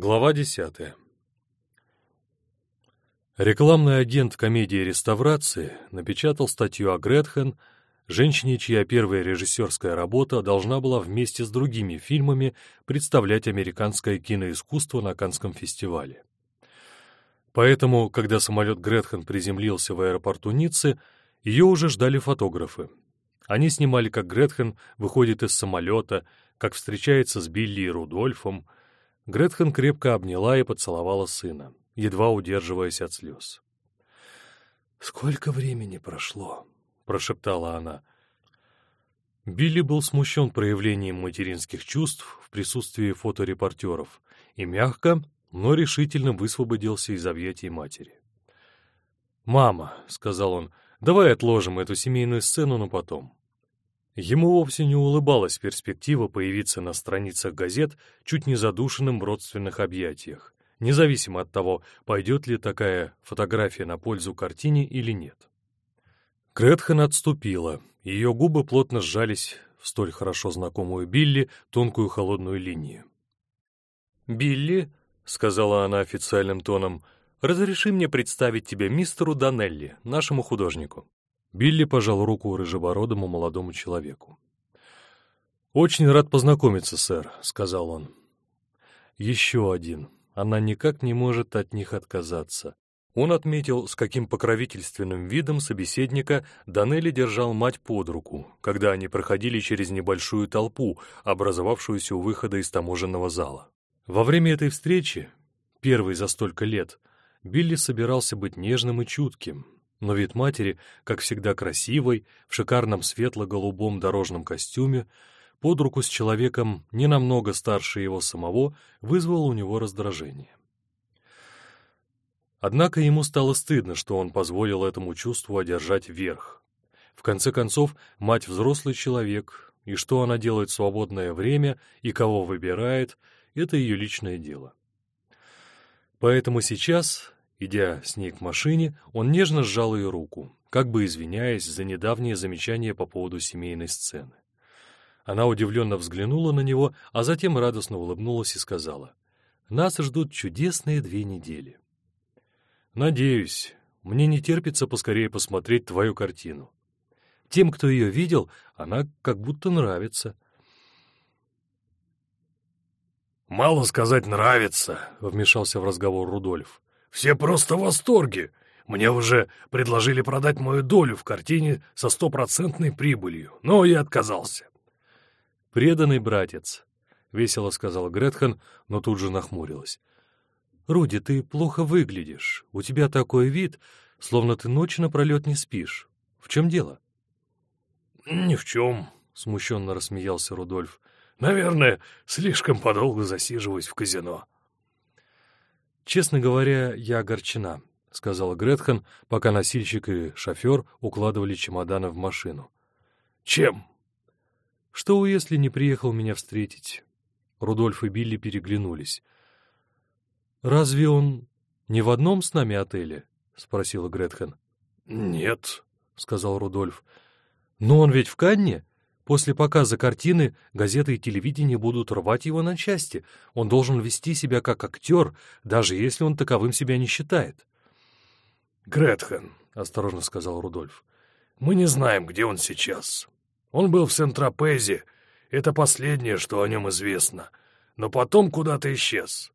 Глава десятая. Рекламный агент комедии реставрации напечатал статью о Гретхен, женщине, чья первая режиссерская работа должна была вместе с другими фильмами представлять американское киноискусство на Канском фестивале. Поэтому, когда самолет Гретхен приземлился в аэропорту Ниццы, ее уже ждали фотографы. Они снимали, как Гретхен выходит из самолета, как встречается с Билли и Рудольфом, Гретхен крепко обняла и поцеловала сына, едва удерживаясь от слез. «Сколько времени прошло?» — прошептала она. Билли был смущен проявлением материнских чувств в присутствии фоторепортеров и мягко, но решительно высвободился из объятий матери. «Мама», — сказал он, — «давай отложим эту семейную сцену на потом. Ему вовсе не улыбалась перспектива появиться на страницах газет чуть не задушенным в родственных объятиях, независимо от того, пойдет ли такая фотография на пользу картине или нет. Гретхен отступила, ее губы плотно сжались в столь хорошо знакомую Билли тонкую холодную линию. «Билли», — сказала она официальным тоном, — «разреши мне представить тебя мистеру Данелли, нашему художнику». Билли пожал руку рыжебородому молодому человеку. «Очень рад познакомиться, сэр», — сказал он. «Еще один. Она никак не может от них отказаться». Он отметил, с каким покровительственным видом собеседника Данелли держал мать под руку, когда они проходили через небольшую толпу, образовавшуюся у выхода из таможенного зала. Во время этой встречи, первой за столько лет, Билли собирался быть нежным и чутким, но вид матери, как всегда красивой, в шикарном светло-голубом дорожном костюме, под руку с человеком не намного старше его самого, вызвал у него раздражение. Однако ему стало стыдно, что он позволил этому чувству одержать верх. В конце концов, мать взрослый человек, и что она делает в свободное время и кого выбирает, это ее личное дело. Поэтому сейчас Идя с ней к машине, он нежно сжал ее руку, как бы извиняясь за недавнее замечание по поводу семейной сцены. Она удивленно взглянула на него, а затем радостно улыбнулась и сказала, «Нас ждут чудесные две недели». «Надеюсь. Мне не терпится поскорее посмотреть твою картину. Тем, кто ее видел, она как будто нравится». «Мало сказать «нравится», — вмешался в разговор Рудольф. Все просто в восторге. Мне уже предложили продать мою долю в картине со стопроцентной прибылью, но я отказался. «Преданный братец», — весело сказал Гретхен, но тут же нахмурилась. «Руди, ты плохо выглядишь. У тебя такой вид, словно ты ночь напролет не спишь. В чем дело?» «Ни в чем», — смущенно рассмеялся Рудольф. «Наверное, слишком подолго засиживаюсь в казино». «Честно говоря, я огорчена», — сказала Гретхен, пока носильщик и шофер укладывали чемоданы в машину. «Чем?» «Что, если не приехал меня встретить?» Рудольф и Билли переглянулись. «Разве он не в одном с нами отеле?» — спросила Гретхен. «Нет», — сказал Рудольф. «Но он ведь в Канне?» После показа картины газеты и телевидение будут рвать его на части. Он должен вести себя как актер, даже если он таковым себя не считает. «Гретхен», — осторожно сказал Рудольф, — «мы не знаем, где он сейчас. Он был в Сент-Тропезе. Это последнее, что о нем известно. Но потом куда-то исчез».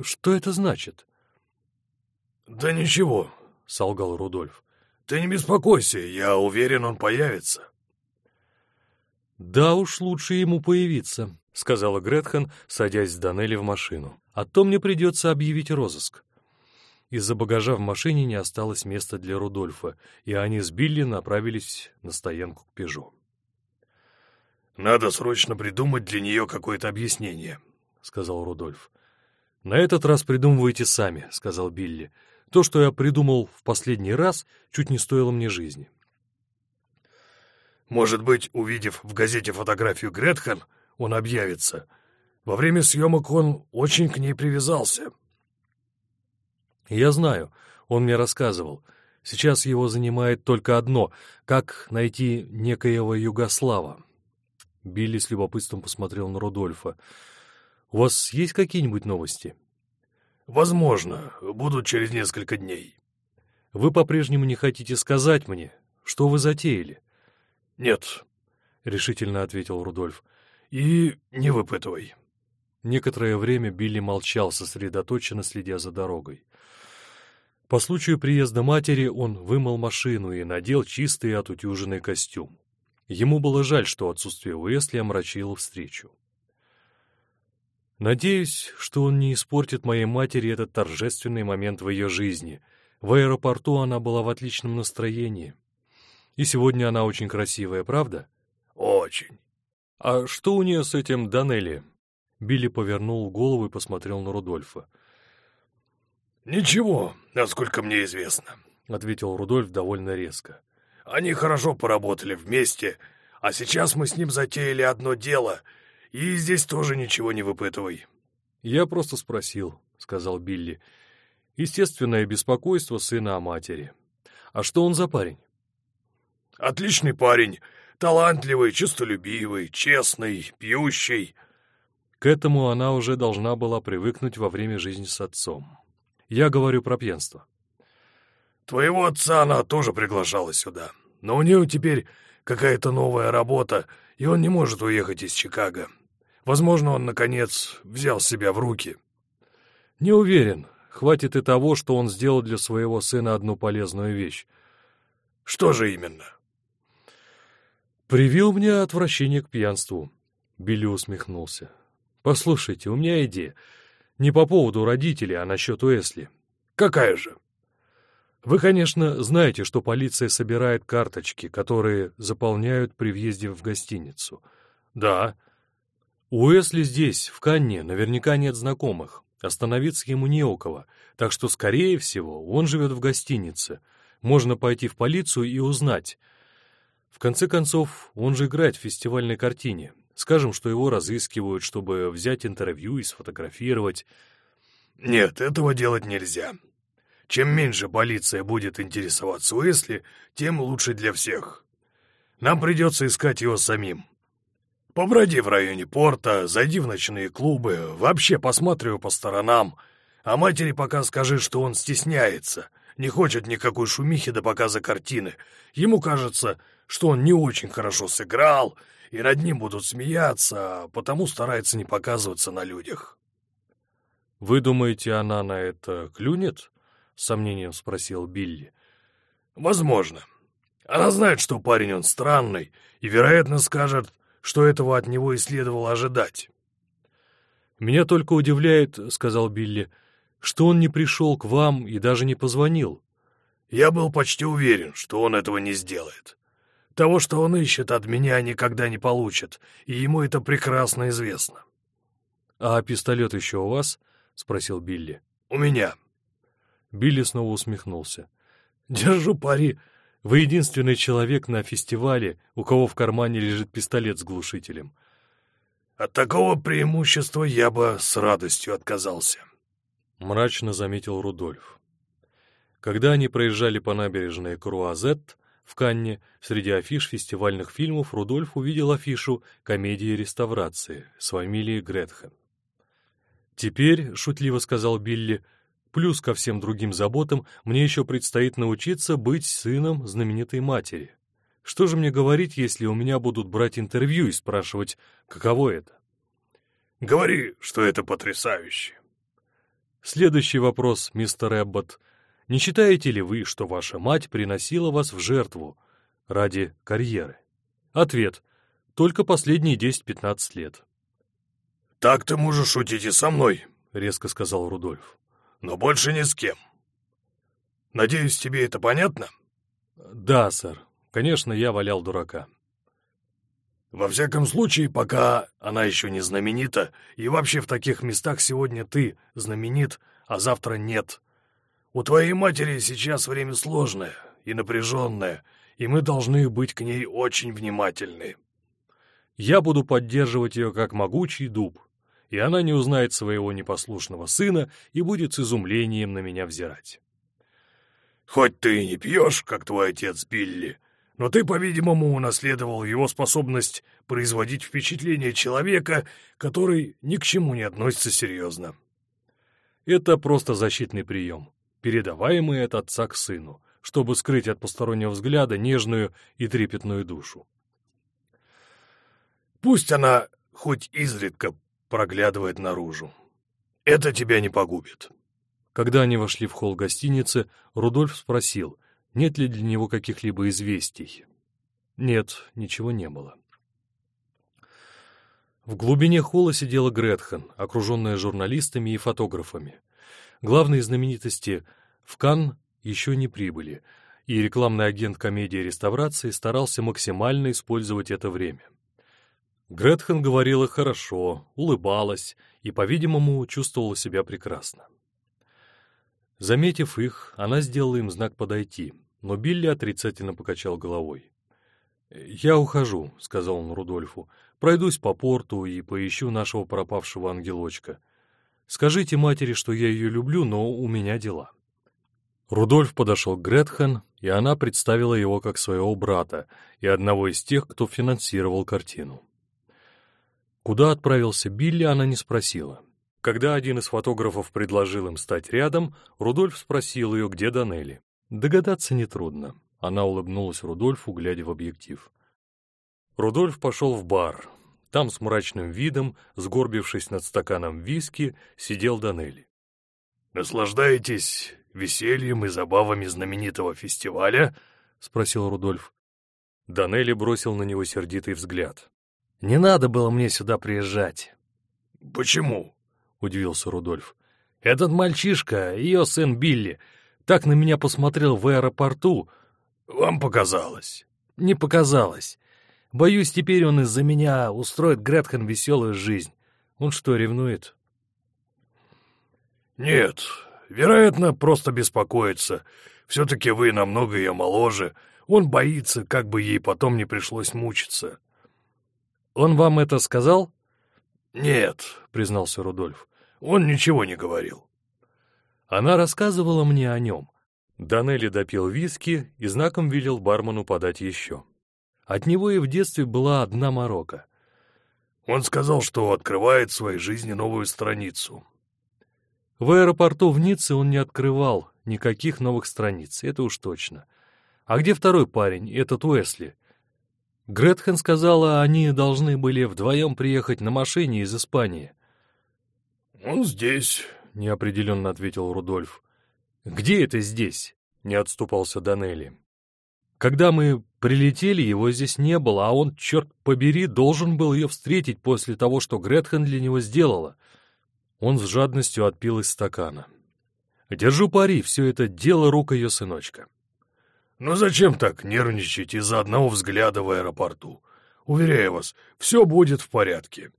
«Что это значит?» «Да ничего», — солгал Рудольф. «Ты не беспокойся, я уверен, он появится». «Да уж лучше ему появиться», — сказала Гретхен, садясь с Данелли в машину. «А то мне придется объявить розыск». Из-за багажа в машине не осталось места для Рудольфа, и они с Билли направились на стоянку к «Пежо». «Надо срочно придумать для нее какое-то объяснение», — сказал Рудольф. «На этот раз придумывайте сами», — сказал Билли. «То, что я придумал в последний раз, чуть не стоило мне жизни». Может быть, увидев в газете фотографию Гретхен, он объявится. Во время съемок он очень к ней привязался. Я знаю, он мне рассказывал. Сейчас его занимает только одно — как найти некоего Югослава. Билли с любопытством посмотрел на Рудольфа. «У вас есть какие-нибудь новости?» Возможно, будут через несколько дней. Вы по-прежнему не хотите сказать мне, что вы затеяли? Нет, — решительно ответил Рудольф. И не выпытывай. Некоторое время Билли молчал, сосредоточенно следя за дорогой. По случаю приезда матери он вымыл машину и надел чистый отутюженный костюм. Ему было жаль, что отсутствие Уэсли омрачило встречу. Надеюсь, что он не испортит моей матери этот торжественный момент в ее жизни. В аэропорту она была в отличном настроении. И сегодня она очень красивая, правда? Очень. А что у нее с этим Данелли? Билли повернул голову и посмотрел на Рудольфа. «Ничего, насколько мне известно», — ответил Рудольф довольно резко. «Они хорошо поработали вместе, а сейчас мы с ним затеяли одно дело — и здесь тоже ничего не выпытывай. Я просто спросил, сказал Билли. Естественное беспокойство сына о матери. А что он за парень? Отличный парень. Талантливый, честолюбивый, честный, пьющий. К этому она уже должна была привыкнуть во время жизни с отцом. Я говорю про пьянство. Твоего отца она тоже приглашала сюда. Но у нее теперь какая-то новая работа, и он не может уехать из Чикаго. Возможно, он, наконец, взял себя в руки. Не уверен. Хватит и того, что он сделал для своего сына одну полезную вещь. Что же именно? Привил мне отвращение к пьянству. Билли усмехнулся. Послушайте, у меня идея. Не по поводу родителей, а насчет Уэсли. Какая же? Вы, конечно, знаете, что полиция собирает карточки, которые заполняют при въезде в гостиницу. Да. У Эсли здесь, в Канне, наверняка нет знакомых. Остановиться ему не у кого, так что, скорее всего, он живет в гостинице. Можно пойти в полицию и узнать. В конце концов, он же играет в фестивальной картине. Скажем, что его разыскивают, чтобы взять интервью и сфотографировать. Нет, этого делать нельзя. Чем меньше полиция будет интересоваться Уэсли, тем лучше для всех. Нам придется искать его самим. Поброди в районе порта, зайди в ночные клубы, вообще посматривай по сторонам. А матери пока скажи, что он стесняется, не хочет никакой шумихи до показа картины. Ему кажется, что он не очень хорошо сыграл, и над ним будут смеяться, потому старается не показываться на людях. «Вы думаете, она на это клюнет?» — с сомнением спросил Билли. «Возможно. Она знает, что парень он странный, и, вероятно, скажет, что этого от него и следовало ожидать. «Меня только удивляет, — сказал Билли, — что он не пришел к вам и даже не позвонил». «Я был почти уверен, что он этого не сделает. Того, что он ищет от меня, никогда не получит, и ему это прекрасно известно». «А пистолет еще у вас?» — спросил Билли. «У меня». Билли снова усмехнулся. «Держу пари, вы единственный человек на фестивале, у кого в кармане лежит пистолет с глушителем. От такого преимущества я бы с радостью отказался. Мрачно заметил Рудольф. Когда они проезжали по набережной Круазет в Канне, среди афиш фестивальных фильмов Рудольф увидел афишу «Комедии реставрации» с фамилией Гретхен. «Теперь», — шутливо сказал Билли, Плюс ко всем другим заботам мне еще предстоит научиться быть сыном знаменитой матери. Что же мне говорить, если у меня будут брать интервью и спрашивать, каково это? Говори, что это потрясающе. Следующий вопрос, мистер Эббот. Не считаете ли вы, что ваша мать приносила вас в жертву ради карьеры? Ответ. Только последние 10-15 лет. «Так ты можешь шутить и со мной», — резко сказал Рудольф но больше ни с кем. Надеюсь, тебе это понятно? Да, сэр. Конечно, я валял дурака. Во всяком случае, пока она еще не знаменита, и вообще в таких местах сегодня ты знаменит, а завтра нет. У твоей матери сейчас время сложное и напряженное, и мы должны быть к ней очень внимательны. Я буду поддерживать ее как могучий дуб, и она не узнает своего непослушного сына и будет с изумлением на меня взирать. «Хоть ты и не пьешь, как твой отец Билли, но ты, по-видимому, унаследовал его способность производить впечатление человека, который ни к чему не относится серьезно». Это просто защитный прием, передаваемый от отца к сыну, чтобы скрыть от постороннего взгляда нежную и трепетную душу. Пусть она хоть изредка проглядывает наружу. Это тебя не погубит. Когда они вошли в холл гостиницы, Рудольф спросил, нет ли для него каких-либо известий. Нет, ничего не было. В глубине холла сидела Гретхен, окруженная журналистами и фотографами. Главные знаменитости в Кан еще не прибыли, и рекламный агент комедии реставрации старался максимально использовать это время. Гретхен говорила хорошо, улыбалась и, по-видимому, чувствовала себя прекрасно. Заметив их, она сделала им знак подойти, но Билли отрицательно покачал головой. «Я ухожу», — сказал он Рудольфу. «Пройдусь по порту и поищу нашего пропавшего ангелочка. Скажите матери, что я ее люблю, но у меня дела». Рудольф подошел к Гретхен, и она представила его как своего брата и одного из тех, кто финансировал картину. Куда отправился Билли, она не спросила. Когда один из фотографов предложил им стать рядом, Рудольф спросил ее, где Данелли. Догадаться нетрудно. Она улыбнулась Рудольфу, глядя в объектив. Рудольф пошел в бар. Там с мрачным видом, сгорбившись над стаканом виски, сидел Данелли. «Наслаждаетесь весельем и забавами знаменитого фестиваля?» — спросил Рудольф. Данелли бросил на него сердитый взгляд. «Не надо было мне сюда приезжать». «Почему?» — удивился Рудольф. «Этот мальчишка, ее сын Билли, так на меня посмотрел в аэропорту, «Вам показалось». «Не показалось. Боюсь, теперь он из-за меня устроит Гретхен веселую жизнь. Он что, ревнует?» «Нет, вероятно, просто беспокоится. Все-таки вы намного ее моложе. Он боится, как бы ей потом не пришлось мучиться». «Он вам это сказал?» «Нет», — признался Рудольф. «Он ничего не говорил». Она рассказывала мне о нем. Данелли допил виски и знаком велел бармену подать еще. От него и в детстве была одна морока. Он сказал, что открывает в своей жизни новую страницу. В аэропорту в Ницце он не открывал никаких новых страниц, это уж точно. А где второй парень, этот Уэсли? Гретхен сказала, они должны были вдвоем приехать на машине из Испании. «Он здесь», — неопределенно ответил Рудольф. «Где это здесь?» — не отступался Данелли. «Когда мы прилетели, его здесь не было, а он, черт побери, должен был ее встретить после того, что Гретхен для него сделала». Он с жадностью отпил из стакана. «Держу пари, все это дело рук ее сыночка». «Но зачем так нервничать из-за одного взгляда в аэропорту? Уверяю вас, все будет в порядке».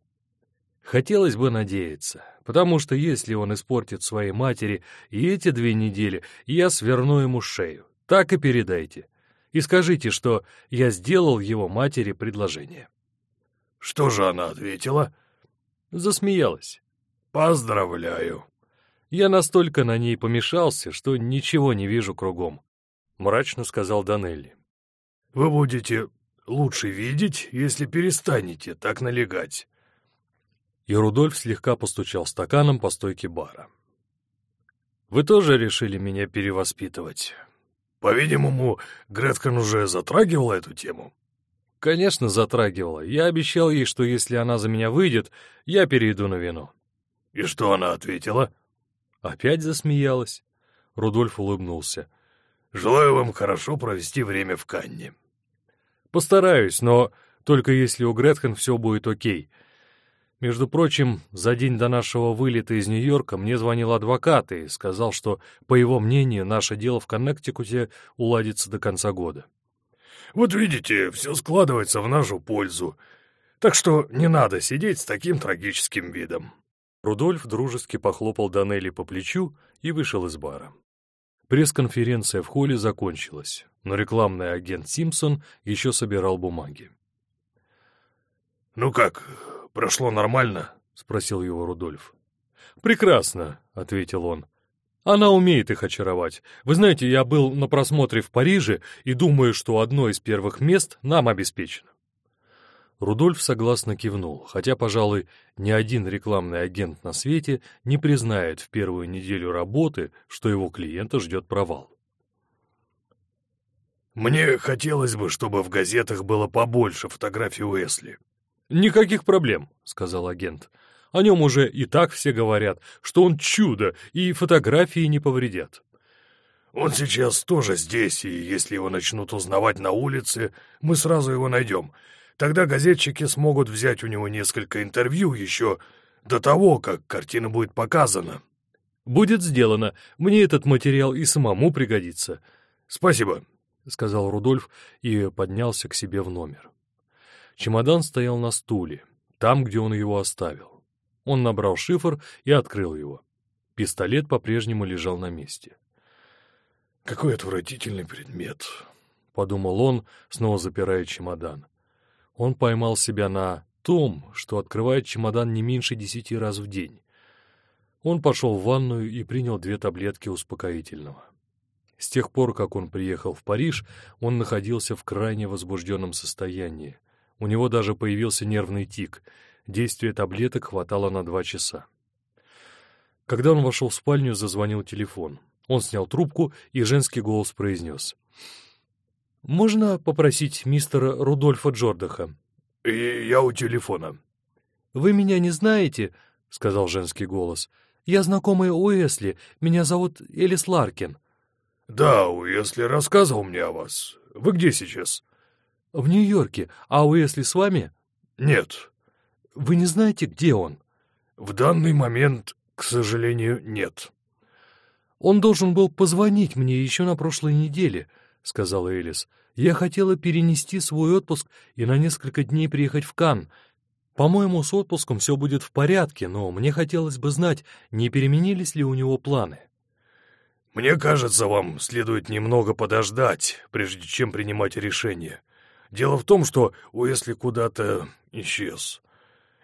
Хотелось бы надеяться, потому что если он испортит своей матери и эти две недели, я сверну ему шею. Так и передайте. И скажите, что я сделал его матери предложение». «Что же она ответила?» Засмеялась. «Поздравляю». Я настолько на ней помешался, что ничего не вижу кругом. Мрачно сказал Данелли. «Вы будете лучше видеть, если перестанете так налегать и Рудольф слегка постучал стаканом по стойке бара. «Вы тоже решили меня перевоспитывать?» «По-видимому, Греткан уже затрагивала эту тему?» «Конечно, затрагивала. Я обещал ей, что если она за меня выйдет, я перейду на вино». «И что она ответила?» Опять засмеялась. Рудольф улыбнулся. «Желаю вам хорошо провести время в Канне». «Постараюсь, но только если у Гретхен все будет окей. Между прочим, за день до нашего вылета из Нью-Йорка мне звонил адвокат и сказал, что, по его мнению, наше дело в Коннектикуте уладится до конца года. «Вот видите, все складывается в нашу пользу. Так что не надо сидеть с таким трагическим видом». Рудольф дружески похлопал Данелли по плечу и вышел из бара. Пресс-конференция в холле закончилась, но рекламный агент Симпсон еще собирал бумаги. «Ну как, прошло нормально?» — спросил его Рудольф. «Прекрасно», — ответил он. «Она умеет их очаровать. Вы знаете, я был на просмотре в Париже и думаю, что одно из первых мест нам обеспечено». Рудольф согласно кивнул, хотя, пожалуй, ни один рекламный агент на свете не признает в первую неделю работы, что его клиента ждет провал. «Мне хотелось бы, чтобы в газетах было побольше фотографий Уэсли». «Никаких проблем», — сказал агент. «О нем уже и так все говорят, что он чудо, и фотографии не повредят». «Он сейчас тоже здесь, и если его начнут узнавать на улице, мы сразу его найдем. Тогда газетчики смогут взять у него несколько интервью еще до того, как картина будет показана». «Будет сделано. Мне этот материал и самому пригодится». «Спасибо», — сказал Рудольф и поднялся к себе в номер. Чемодан стоял на стуле, там, где он его оставил. Он набрал шифр и открыл его. Пистолет по-прежнему лежал на месте. «Какой отвратительный предмет», — подумал он, снова запирая чемодан. Он поймал себя на том, что открывает чемодан не меньше десяти раз в день. Он пошел в ванную и принял две таблетки успокоительного. С тех пор, как он приехал в Париж, он находился в крайне возбужденном состоянии. У него даже появился нервный тик. Действие таблеток хватало на два часа. Когда он вошел в спальню, зазвонил телефон. Он снял трубку, и женский голос произнес. «Можно попросить мистера Рудольфа Джордаха?» И «Я у телефона». «Вы меня не знаете?» — сказал женский голос. «Я знакомая Уэсли. Меня зовут Элис Ларкин». «Да, Уэсли рассказывал мне о вас. Вы где сейчас?» «В Нью-Йорке. А Уэсли с вами?» «Нет». «Вы не знаете, где он?» «В данный момент, к сожалению, нет». «Он должен был позвонить мне еще на прошлой неделе», — сказала Элис. «Я хотела перенести свой отпуск и на несколько дней приехать в Кан. По-моему, с отпуском все будет в порядке, но мне хотелось бы знать, не переменились ли у него планы». «Мне кажется, вам следует немного подождать, прежде чем принимать решение. Дело в том, что Уэсли куда-то исчез.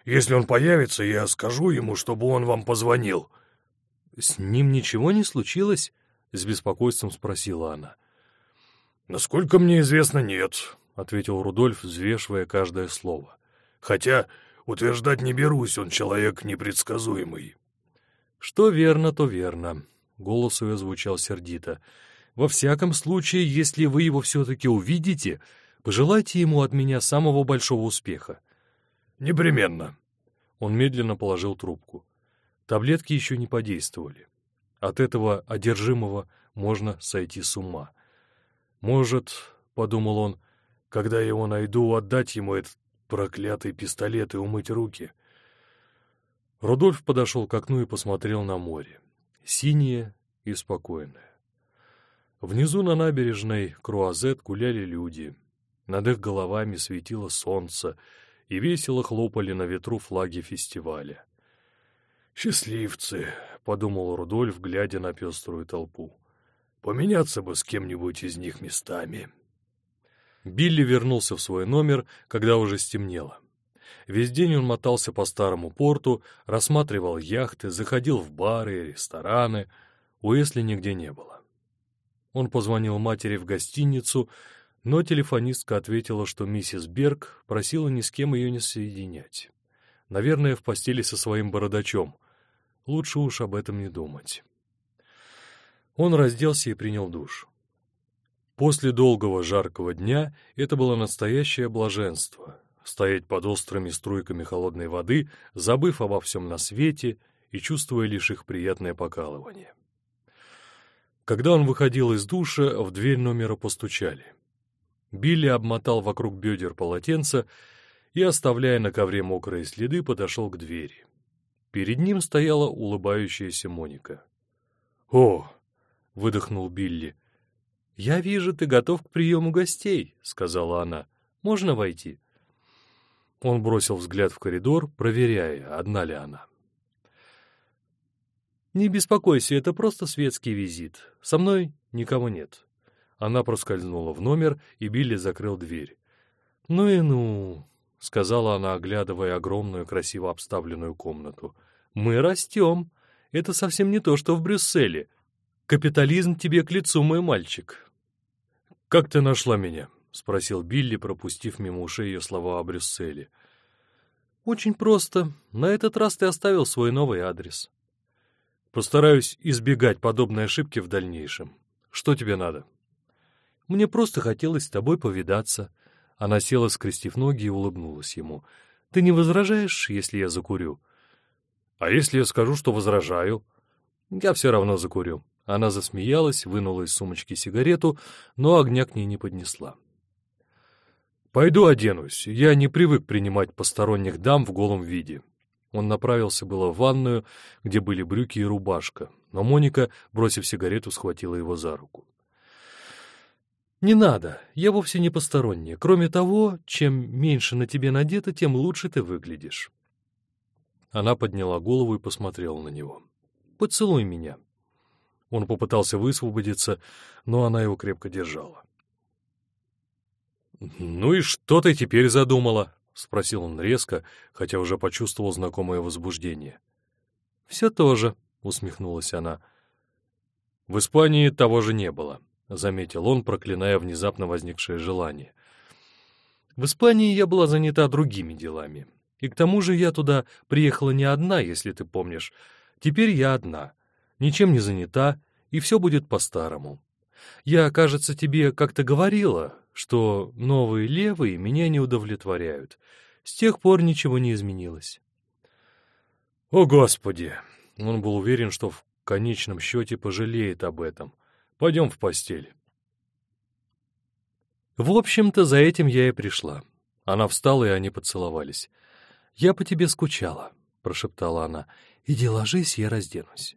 Если он появится, я скажу ему, чтобы он вам позвонил». «С ним ничего не случилось?» — с беспокойством спросила она. «Насколько мне известно, нет», — ответил Рудольф, взвешивая каждое слово. «Хотя утверждать не берусь, он человек непредсказуемый». «Что верно, то верно», Голос ее звучал сердито. «Во всяком случае, если вы его все-таки увидите, пожелайте ему от меня самого большого успеха». «Непременно». Он медленно положил трубку. Таблетки еще не подействовали. От этого одержимого можно сойти с ума. «Может, — подумал он, — когда я его найду, отдать ему этот проклятый пистолет и умыть руки». Рудольф подошел к окну и посмотрел на море синее и спокойное. Внизу на набережной Круазет гуляли люди. Над их головами светило солнце, и весело хлопали на ветру флаги фестиваля. «Счастливцы!» — подумал Рудольф, глядя на пеструю толпу. «Поменяться бы с кем-нибудь из них местами». Билли вернулся в свой номер, когда уже стемнело. Весь день он мотался по старому порту, рассматривал яхты, заходил в бары и рестораны. Уэсли нигде не было. Он позвонил матери в гостиницу, но телефонистка ответила, что миссис Берг просила ни с кем ее не соединять. Наверное, в постели со своим бородачом. Лучше уж об этом не думать. Он разделся и принял душ. После долгого жаркого дня это было настоящее блаженство стоять под острыми струйками холодной воды, забыв обо всем на свете и чувствуя лишь их приятное покалывание. Когда он выходил из душа, в дверь номера постучали. Билли обмотал вокруг бедер полотенца и, оставляя на ковре мокрые следы, подошел к двери. Перед ним стояла улыбающаяся Моника. «О!» — выдохнул Билли. «Я вижу, ты готов к приему гостей», — сказала она. «Можно войти?» Он бросил взгляд в коридор, проверяя, одна ли она. «Не беспокойся, это просто светский визит. Со мной никого нет». Она проскользнула в номер, и Билли закрыл дверь. «Ну и ну», — сказала она, оглядывая огромную, красиво обставленную комнату. «Мы растем. Это совсем не то, что в Брюсселе. Капитализм тебе к лицу, мой мальчик». «Как ты нашла меня?» — спросил Билли, пропустив мимо ушей ее слова о Брюсселе. «Очень просто. На этот раз ты оставил свой новый адрес». «Постараюсь избегать подобной ошибки в дальнейшем. Что тебе надо?» «Мне просто хотелось с тобой повидаться». Она села, скрестив ноги, и улыбнулась ему. «Ты не возражаешь, если я закурю?» «А если я скажу, что возражаю?» «Я все равно закурю». Она засмеялась, вынула из сумочки сигарету, но огня к ней не поднесла. «Пойду оденусь. Я не привык принимать посторонних дам в голом виде». Он направился было в ванную, где были брюки и рубашка, но Моника, бросив сигарету, схватила его за руку. «Не надо, я вовсе не посторонняя. Кроме того, чем меньше на тебе надето, тем лучше ты выглядишь». Она подняла голову и посмотрела на него. «Поцелуй меня». Он попытался высвободиться, но она его крепко держала. «Ну и что ты теперь задумала?» — спросил он резко, хотя уже почувствовал знакомое возбуждение. «Все то же», — усмехнулась она. «В Испании того же не было», — заметил он, проклиная внезапно возникшее желание. «В Испании я была занята другими делами. И к тому же я туда приехала не одна, если ты помнишь. Теперь я одна, ничем не занята, и все будет по-старому. Я, кажется, тебе как-то говорила, что новые левые меня не удовлетворяют. С тех пор ничего не изменилось. О, Господи! Он был уверен, что в конечном счете пожалеет об этом. Пойдем в постель. В общем-то, за этим я и пришла. Она встала, и они поцеловались. «Я по тебе скучала», — прошептала она. «Иди ложись, я разденусь».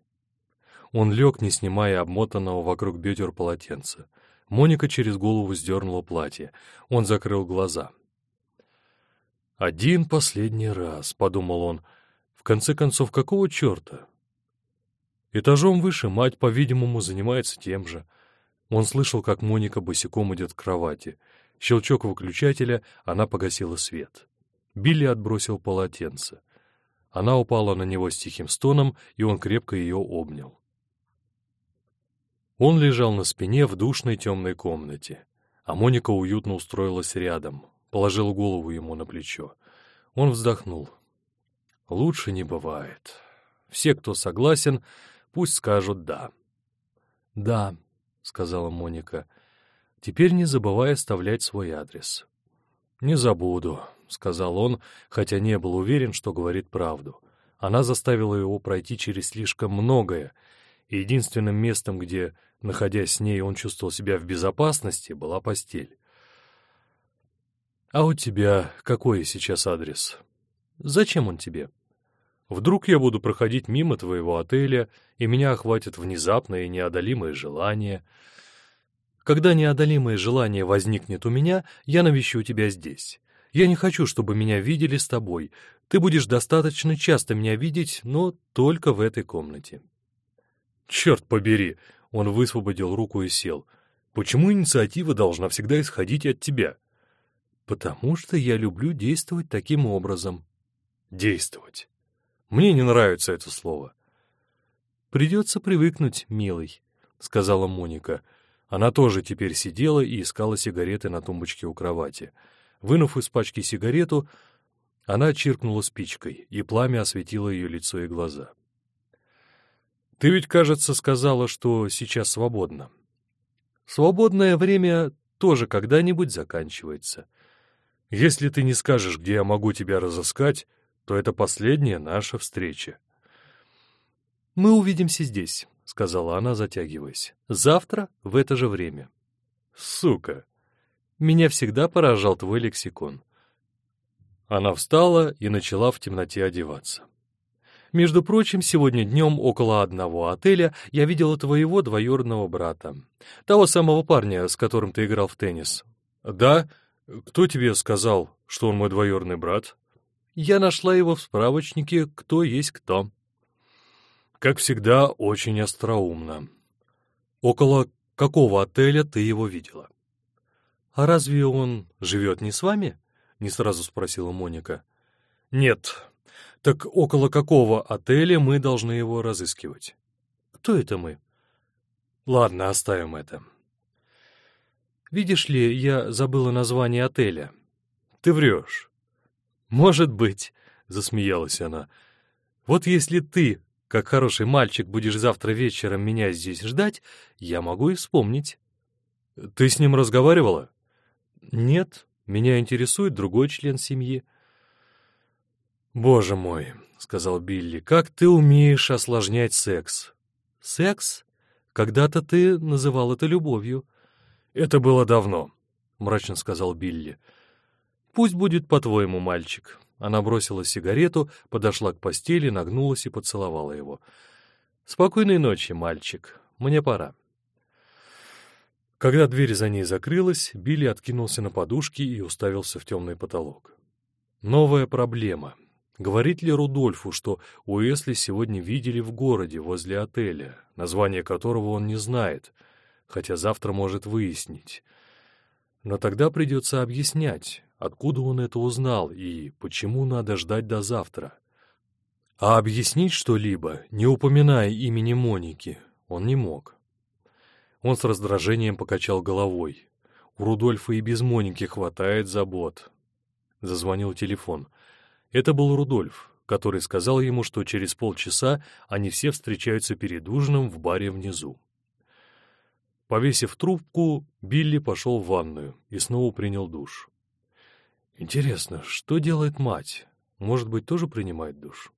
Он лег, не снимая обмотанного вокруг бедер полотенца. Моника через голову сдернула платье. Он закрыл глаза. «Один последний раз», — подумал он. «В конце концов, какого черта?» Этажом выше мать, по-видимому, занимается тем же. Он слышал, как Моника босиком идет к кровати. Щелчок выключателя, она погасила свет. Билли отбросил полотенце. Она упала на него с тихим стоном, и он крепко ее обнял. Он лежал на спине в душной темной комнате, а Моника уютно устроилась рядом, положила голову ему на плечо. Он вздохнул. «Лучше не бывает. Все, кто согласен, пусть скажут «да». «Да», — сказала Моника, — «теперь не забывай оставлять свой адрес». «Не забуду», — сказал он, хотя не был уверен, что говорит правду. Она заставила его пройти через слишком многое, и единственным местом, где, находясь с ней, он чувствовал себя в безопасности, была постель. «А у тебя какой сейчас адрес? Зачем он тебе? Вдруг я буду проходить мимо твоего отеля, и меня охватит внезапное и неодолимое желание. Когда неодолимое желание возникнет у меня, я навещу тебя здесь. Я не хочу, чтобы меня видели с тобой. Ты будешь достаточно часто меня видеть, но только в этой комнате. «Черт побери!» — он высвободил руку и сел. «Почему инициатива должна всегда исходить от тебя?» «Потому что я люблю действовать таким образом». «Действовать. Мне не нравится это слово». «Придется привыкнуть, милый», — сказала Моника. Она тоже теперь сидела и искала сигареты на тумбочке у кровати. Вынув из пачки сигарету, она чиркнула спичкой, и пламя осветило ее лицо и глаза. Ты ведь, кажется, сказала, что сейчас свободно. Свободное время тоже когда-нибудь заканчивается. Если ты не скажешь, где я могу тебя разыскать, то это последняя наша встреча. «Мы увидимся здесь», — сказала она, затягиваясь. «Завтра в это же время». «Сука!» Меня всегда поражал твой лексикон. Она встала и начала в темноте одеваться. Между прочим, сегодня днем около одного отеля я видела твоего двоюродного брата. Того самого парня, с которым ты играл в теннис. Да? Кто тебе сказал, что он мой двоюродный брат? Я нашла его в справочнике «Кто есть кто». Как всегда, очень остроумно. Около какого отеля ты его видела? А разве он живет не с вами? Не сразу спросила Моника. Нет, так около какого отеля мы должны его разыскивать? Кто это мы? Ладно, оставим это. Видишь ли, я забыла название отеля. Ты врешь. Может быть, засмеялась она. Вот если ты, как хороший мальчик, будешь завтра вечером меня здесь ждать, я могу и вспомнить. Ты с ним разговаривала? Нет, меня интересует другой член семьи. «Боже мой», — сказал Билли, — «как ты умеешь осложнять секс?» «Секс? Когда-то ты называл это любовью». «Это было давно», — мрачно сказал Билли. «Пусть будет по-твоему, мальчик». Она бросила сигарету, подошла к постели, нагнулась и поцеловала его. «Спокойной ночи, мальчик. Мне пора». Когда дверь за ней закрылась, Билли откинулся на подушки и уставился в темный потолок. Новая проблема. Говорит ли Рудольфу, что Уэсли сегодня видели в городе, возле отеля, название которого он не знает, хотя завтра может выяснить? Но тогда придется объяснять, откуда он это узнал и почему надо ждать до завтра. А объяснить что-либо, не упоминая имени Моники, он не мог. Он с раздражением покачал головой. У Рудольфа и без Моники хватает забот. Зазвонил телефон — это был Рудольф, который сказал ему, что через полчаса они все встречаются перед ужином в баре внизу. Повесив трубку, Билли пошел в ванную и снова принял душ. Интересно, что делает мать? Может быть, тоже принимает душ?